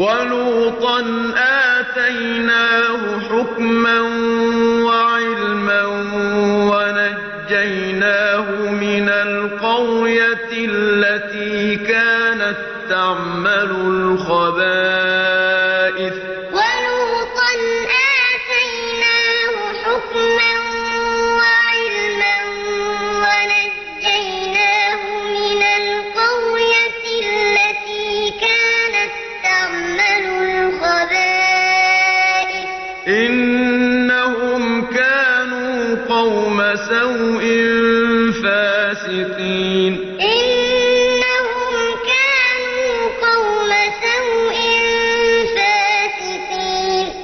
وَلُوطًا آتَيْنَاهُ حُكْمًا وَعِلْمًا وَنَجَّيْنَاهُ مِنَ الْقَرْيَةِ الَّتِي كَانَت تَّعْمَلُ الْخَبَائِثَ ۗ إِنَّهُمْ كَانُوا قَوْمَ سَوْءٍ فَاسِقِينَ.